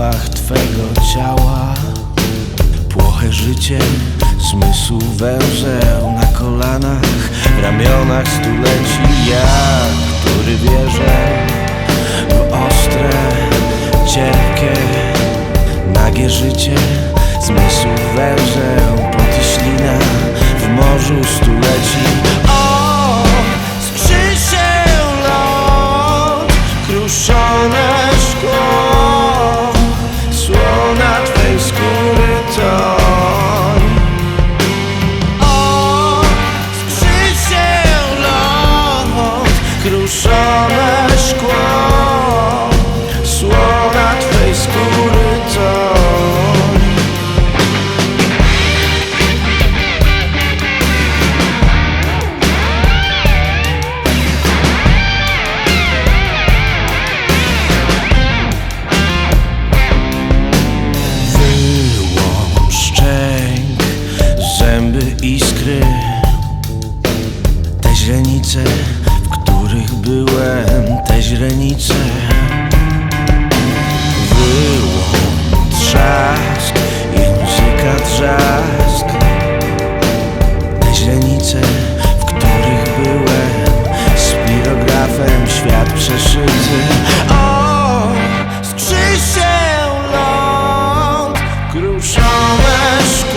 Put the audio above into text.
barwach Twego ciała. Płochę życie, zmysł węzeł na kolanach ramionach stuleci ja, który wierzę W ostre, cierpkie, nagie życie. Zmysł węzeł, pot w morzu stuleci Krzyżem lot, kruszone W których byłem te źrenice. Wyłom trzask, języka trzask. Te źrenice, w których byłem Spirografem świat przeszyty. O, skrzyż się ląd, kruszone szkło.